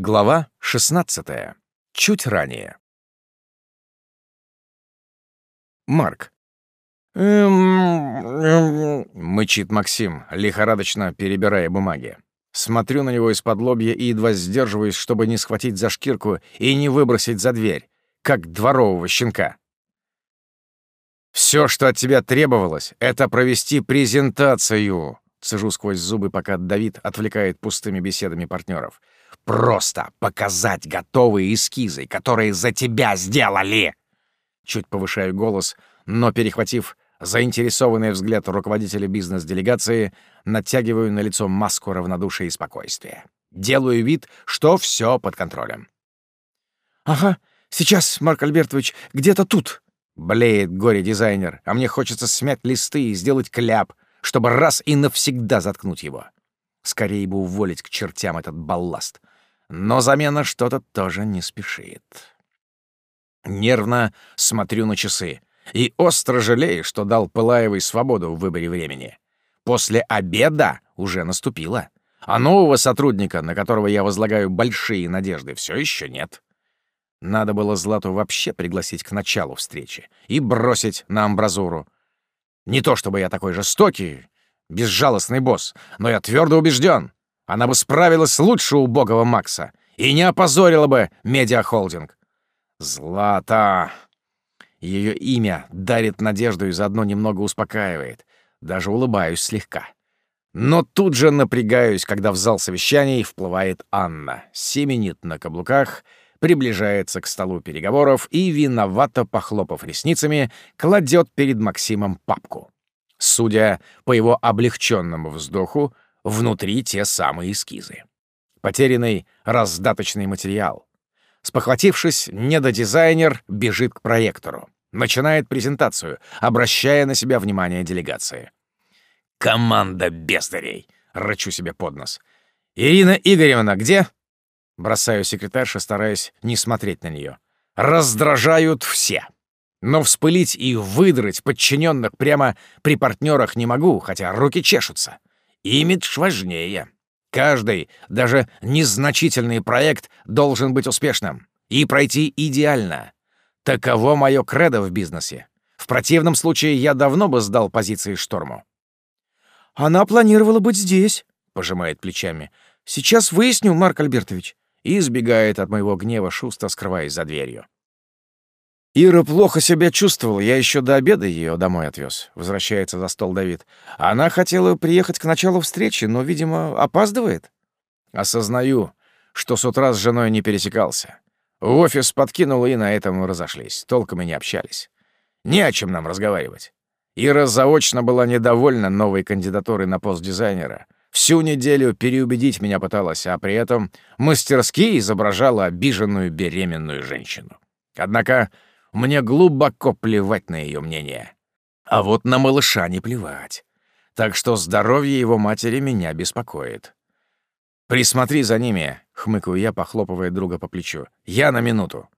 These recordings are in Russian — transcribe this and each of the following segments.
Глава 16. Чуть ранее. Марк. «Эм, мычит Максим, лихорадочно перебирая бумаги. Смотрю на него из-под лобья и едва сдерживаюсь, чтобы не схватить за шкирку и не выбросить за дверь, как дворового щенка. Все, что от тебя требовалось, — это провести презентацию. Цежу сквозь зубы, пока Давид отвлекает пустыми беседами партнеров. Просто показать готовые эскизы, которые за тебя сделали!» Чуть повышаю голос, но, перехватив заинтересованный взгляд руководителя бизнес-делегации, натягиваю на лицо маску равнодушия и спокойствия. Делаю вид, что все под контролем. «Ага, сейчас, Марк Альбертович, где-то тут!» Блеет горе-дизайнер, а мне хочется смять листы и сделать кляп, чтобы раз и навсегда заткнуть его. Скорее бы уволить к чертям этот балласт. Но замена что-то тоже не спешит. Нервно смотрю на часы и остро жалею, что дал Пылаевой свободу в выборе времени. После обеда уже наступило, а нового сотрудника, на которого я возлагаю большие надежды, все еще нет. Надо было Злату вообще пригласить к началу встречи и бросить на амбразуру. Не то чтобы я такой жестокий, безжалостный босс, но я твердо убежден, она бы справилась лучше убогого Макса и не опозорила бы медиахолдинг. Злата. Ее имя дарит надежду и заодно немного успокаивает. Даже улыбаюсь слегка. Но тут же напрягаюсь, когда в зал совещаний вплывает Анна, семенит на каблуках, приближается к столу переговоров и, виновато похлопав ресницами, кладет перед Максимом папку. Судя по его облегченному вздоху, внутри те самые эскизы. Потерянный раздаточный материал. Спохватившись, недодизайнер бежит к проектору. Начинает презентацию, обращая на себя внимание делегации. «Команда бездарей!» — рычу себе под нос. «Ирина Игоревна где?» Бросаю секретарша, стараясь не смотреть на нее. «Раздражают все!» Но вспылить и выдрать подчиненных прямо при партнерах не могу, хотя руки чешутся. Имидж важнее. Каждый, даже незначительный проект должен быть успешным и пройти идеально. Таково мое кредо в бизнесе. В противном случае я давно бы сдал позиции шторму. «Она планировала быть здесь», — пожимает плечами. «Сейчас выясню, Марк Альбертович». И избегает от моего гнева, шустро скрываясь за дверью. Ира плохо себя чувствовала, я еще до обеда ее домой отвез. Возвращается за стол Давид. Она хотела приехать к началу встречи, но, видимо, опаздывает. Осознаю, что с утра с женой не пересекался. В офис подкинул, и на этом мы разошлись. Толком и не общались. Не о чем нам разговаривать. Ира заочно была недовольна новой кандидатурой на пост дизайнера. Всю неделю переубедить меня пыталась, а при этом мастерски изображала обиженную беременную женщину. Однако мне глубоко плевать на ее мнение. А вот на малыша не плевать. Так что здоровье его матери меня беспокоит. «Присмотри за ними», — хмыкаю я, похлопывая друга по плечу. «Я на минуту».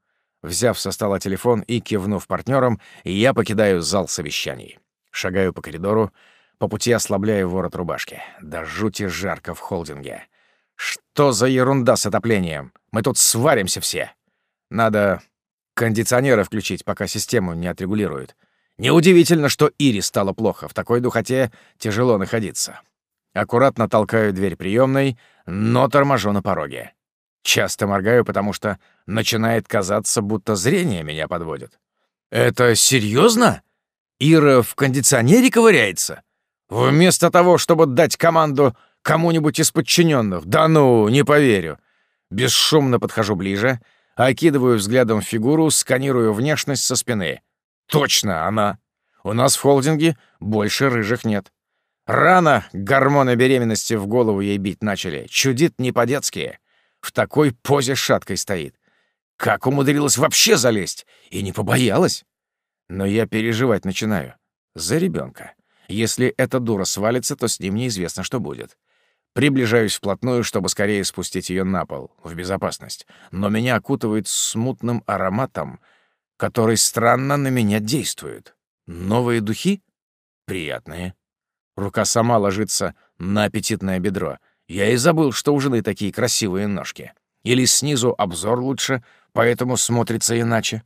Взяв со стола телефон и кивнув партнерам, я покидаю зал совещаний. Шагаю по коридору, по пути ослабляю ворот рубашки. Да жути жарко в холдинге. Что за ерунда с отоплением? Мы тут сваримся все. Надо кондиционеры включить, пока систему не отрегулируют. Неудивительно, что Ире стало плохо. В такой духоте тяжело находиться. Аккуратно толкаю дверь приемной, но торможу на пороге. Часто моргаю, потому что начинает казаться, будто зрение меня подводит. «Это серьезно? Ира в кондиционере ковыряется? Вместо того, чтобы дать команду кому-нибудь из подчиненных? Да ну, не поверю!» Бесшумно подхожу ближе — Окидываю взглядом фигуру, сканирую внешность со спины. Точно она. У нас в холдинге больше рыжих нет. Рано гормоны беременности в голову ей бить начали. Чудит не по-детски. В такой позе шаткой стоит. Как умудрилась вообще залезть? И не побоялась? Но я переживать начинаю. За ребенка. Если эта дура свалится, то с ним неизвестно, что будет. Приближаюсь вплотную, чтобы скорее спустить ее на пол, в безопасность. Но меня окутывает смутным ароматом, который странно на меня действует. Новые духи? Приятные. Рука сама ложится на аппетитное бедро. Я и забыл, что у жены такие красивые ножки. Или снизу обзор лучше, поэтому смотрится иначе?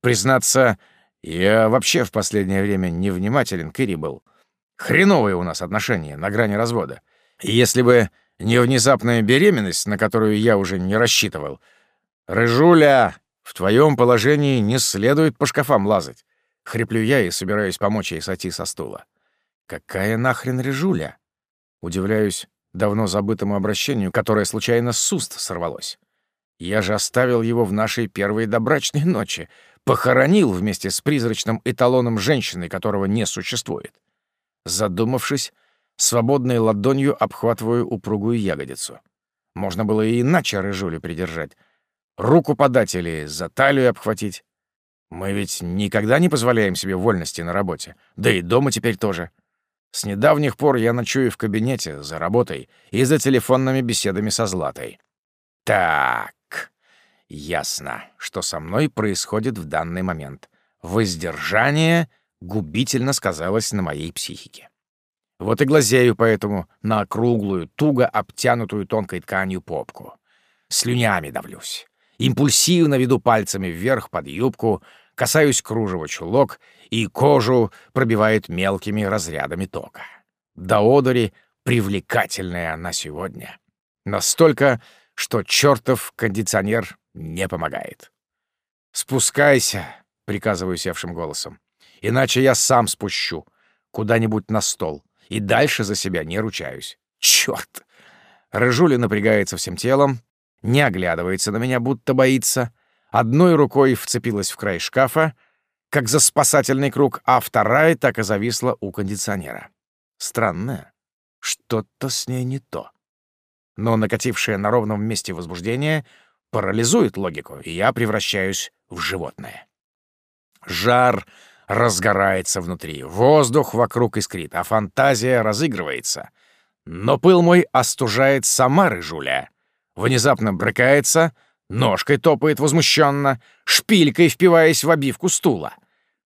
Признаться, я вообще в последнее время невнимателен к Ире был. Хреновые у нас отношения, на грани развода. Если бы не внезапная беременность, на которую я уже не рассчитывал. Рыжуля, в твоем положении не следует по шкафам лазать. Хриплю я и собираюсь помочь ей сойти со стула. Какая нахрен Рыжуля? Удивляюсь давно забытому обращению, которое случайно с уст сорвалось. Я же оставил его в нашей первой добрачной ночи, похоронил вместе с призрачным эталоном женщины, которого не существует. Задумавшись, свободной ладонью обхватываю упругую ягодицу. Можно было и иначе рыжулю придержать. Руку подать или за талию обхватить. Мы ведь никогда не позволяем себе вольности на работе. Да и дома теперь тоже. С недавних пор я ночую в кабинете, за работой и за телефонными беседами со Златой. Так, ясно, что со мной происходит в данный момент. Воздержание губительно сказалось на моей психике. Вот и глазею поэтому на округлую, туго обтянутую тонкой тканью попку. Слюнями давлюсь. Импульсивно веду пальцами вверх под юбку, касаюсь кружева чулок, и кожу пробивает мелкими разрядами тока. До одури привлекательная она сегодня. Настолько, что чертов кондиционер не помогает. «Спускайся», — приказываю севшим голосом, — «иначе я сам спущу куда-нибудь на стол и дальше за себя не ручаюсь. Черт! Рыжуля напрягается всем телом, не оглядывается на меня, будто боится. Одной рукой вцепилась в край шкафа, как за спасательный круг, а вторая так и зависла у кондиционера. Странно. Что-то с ней не то. Но накатившее на ровном месте возбуждение парализует логику, и я превращаюсь в животное. Жар разгорается внутри, воздух вокруг искрит, а фантазия разыгрывается. Но пыл мой остужает сама рыжуля. Внезапно брыкается, ножкой топает возмущенно, шпилькой впиваясь в обивку стула.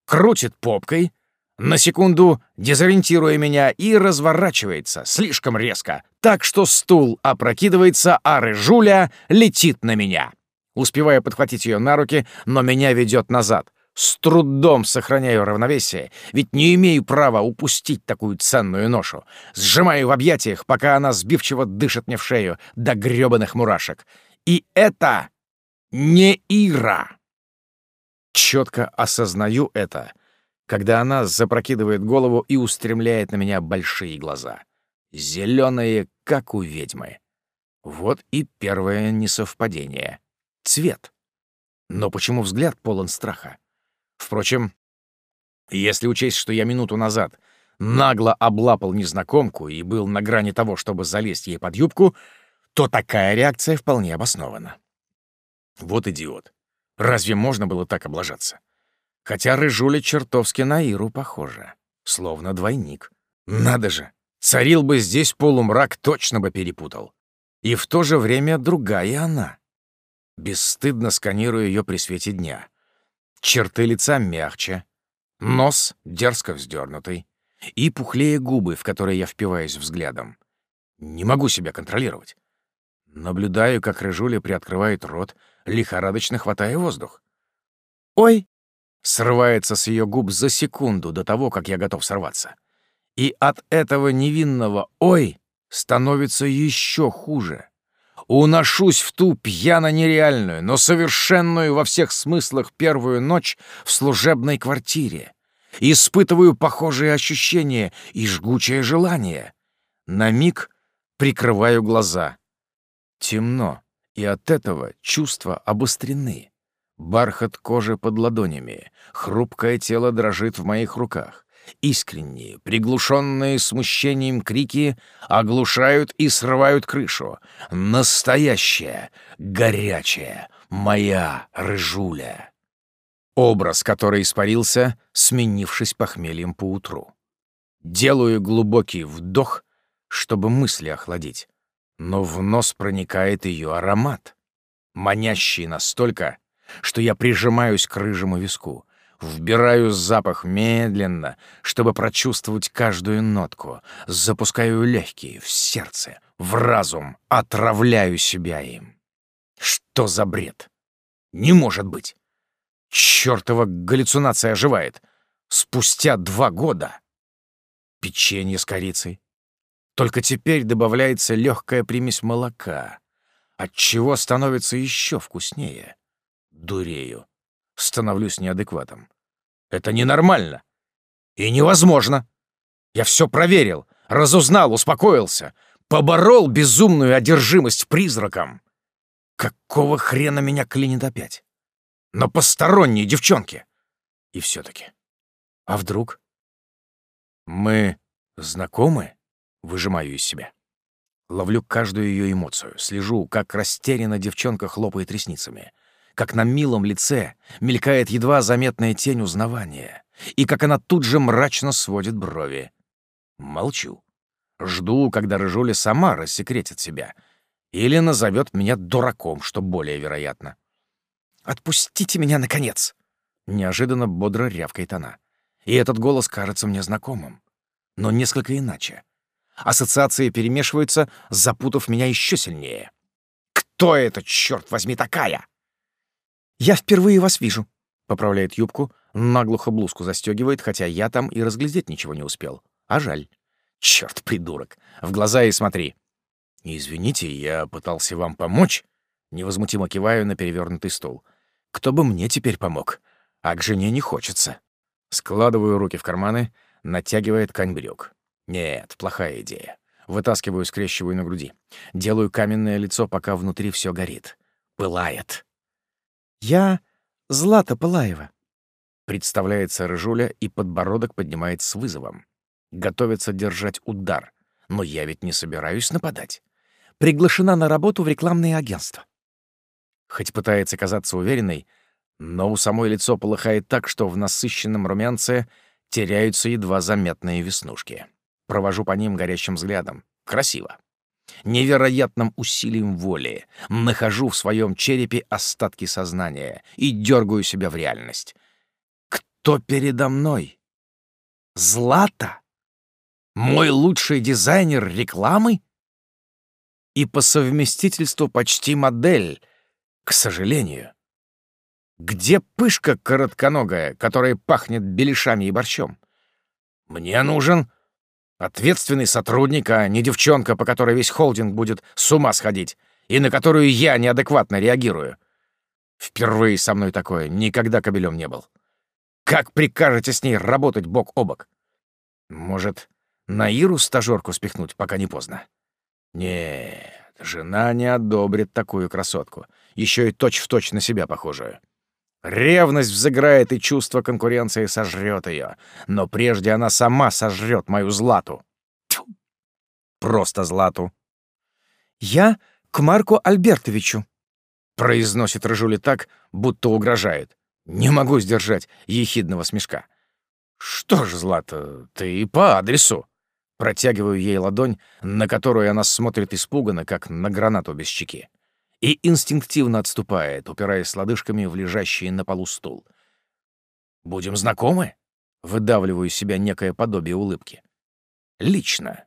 Крутит попкой, на секунду дезориентируя меня, и разворачивается слишком резко, так что стул опрокидывается, а рыжуля летит на меня. Успеваю подхватить ее на руки, но меня ведет назад. С трудом сохраняю равновесие, ведь не имею права упустить такую ценную ношу. Сжимаю в объятиях, пока она сбивчиво дышит мне в шею до грёбаных мурашек. И это не Ира. Четко осознаю это, когда она запрокидывает голову и устремляет на меня большие глаза. Зеленые, как у ведьмы. Вот и первое несовпадение. Цвет. Но почему взгляд полон страха? Впрочем, если учесть, что я минуту назад нагло облапал незнакомку и был на грани того, чтобы залезть ей под юбку, то такая реакция вполне обоснована. Вот идиот. Разве можно было так облажаться? Хотя рыжуля чертовски на Иру похожа. Словно двойник. Надо же, царил бы здесь полумрак, точно бы перепутал. И в то же время другая она. Бесстыдно сканирую ее при свете дня. Черты лица мягче, нос дерзко вздернутый и пухлее губы, в которые я впиваюсь взглядом. Не могу себя контролировать. Наблюдаю, как Рыжуля приоткрывает рот, лихорадочно хватая воздух. «Ой!» — срывается с ее губ за секунду до того, как я готов сорваться. И от этого невинного «ой» становится еще хуже уношусь в ту пьяно-нереальную, но совершенную во всех смыслах первую ночь в служебной квартире. Испытываю похожие ощущения и жгучее желание. На миг прикрываю глаза. Темно, и от этого чувства обострены. Бархат кожи под ладонями, хрупкое тело дрожит в моих руках. Искренние, приглушенные смущением крики оглушают и срывают крышу. Настоящая, горячая, моя рыжуля. Образ, который испарился, сменившись похмельем поутру. Делаю глубокий вдох, чтобы мысли охладить, но в нос проникает ее аромат, манящий настолько, что я прижимаюсь к рыжему виску — Вбираю запах медленно, чтобы прочувствовать каждую нотку. Запускаю легкие в сердце, в разум, отравляю себя им. Что за бред? Не может быть! Чёртова галлюцинация оживает. Спустя два года. Печенье с корицей. Только теперь добавляется легкая примесь молока, отчего становится еще вкуснее. Дурею. Становлюсь неадекватом. Это ненормально. И невозможно. Я все проверил, разузнал, успокоился, поборол безумную одержимость призраком. Какого хрена меня клинит опять? Но посторонние девчонки. И все-таки. А вдруг? Мы знакомы? Выжимаю из себя. Ловлю каждую ее эмоцию, слежу, как растерянно девчонка хлопает ресницами, как на милом лице мелькает едва заметная тень узнавания, и как она тут же мрачно сводит брови. Молчу. Жду, когда Рыжуля сама рассекретит себя. Или назовет меня дураком, что более вероятно. «Отпустите меня, наконец!» Неожиданно бодро рявкает она. И этот голос кажется мне знакомым, но несколько иначе. Ассоциации перемешиваются, запутав меня еще сильнее. «Кто это, черт возьми, такая?» «Я впервые вас вижу», — поправляет юбку, наглухо блузку застегивает, хотя я там и разглядеть ничего не успел. А жаль. Черт, придурок. В глаза и смотри. «Извините, я пытался вам помочь?» Невозмутимо киваю на перевернутый стул. «Кто бы мне теперь помог? А к жене не хочется». Складываю руки в карманы, натягивая ткань брюк. Нет, плохая идея. Вытаскиваю, скрещиваю на груди. Делаю каменное лицо, пока внутри все горит. Пылает. «Я Злата Пылаева», — представляется Рыжуля, и подбородок поднимает с вызовом. Готовится держать удар. Но я ведь не собираюсь нападать. Приглашена на работу в рекламное агентство. Хоть пытается казаться уверенной, но у самой лицо полыхает так, что в насыщенном румянце теряются едва заметные веснушки. Провожу по ним горящим взглядом. Красиво. Невероятным усилием воли нахожу в своем черепе остатки сознания и дергаю себя в реальность. Кто передо мной? Злата? Мой лучший дизайнер рекламы? И по совместительству почти модель, к сожалению. Где пышка коротконогая, которая пахнет беляшами и борщом? Мне нужен Ответственный сотрудник, а не девчонка, по которой весь холдинг будет с ума сходить, и на которую я неадекватно реагирую. Впервые со мной такое, никогда кобелем не был. Как прикажете с ней работать бок о бок? Может, на Иру стажёрку спихнуть, пока не поздно? Нет, жена не одобрит такую красотку, еще и точь-в-точь точь на себя похожую. Ревность взыграет, и чувство конкуренции сожрет ее. Но прежде она сама сожрет мою Злату. Тьфу. Просто Злату. «Я к Марку Альбертовичу», — произносит Рыжули так, будто угрожает. Не могу сдержать ехидного смешка. «Что ж, Злата, ты по адресу». Протягиваю ей ладонь, на которую она смотрит испуганно, как на гранату без чеки и инстинктивно отступает, упираясь лодыжками в лежащий на полу стул. «Будем знакомы?» — выдавливаю из себя некое подобие улыбки. «Лично.